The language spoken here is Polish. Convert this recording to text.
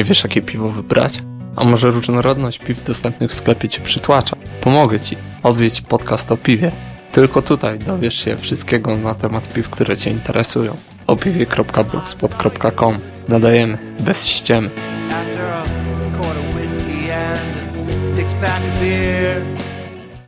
Nie wiesz, jakie piwo wybrać? A może różnorodność piw dostępnych w sklepie Cię przytłacza? Pomogę Ci. Odwiedź podcast o piwie. Tylko tutaj dowiesz się wszystkiego na temat piw, które Cię interesują. opiwie.blogspot.com Nadajemy bez ściemy.